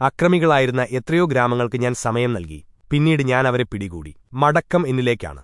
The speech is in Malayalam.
അക്രമികളായിരുന്ന എത്രയോ ഗ്രാമങ്ങൾക്ക് ഞാൻ സമയം നൽകി. പിന്നീട് ഞാൻ അവരെ പിടികൂടി. മടക്കം എന്നിലേക്കാണ്.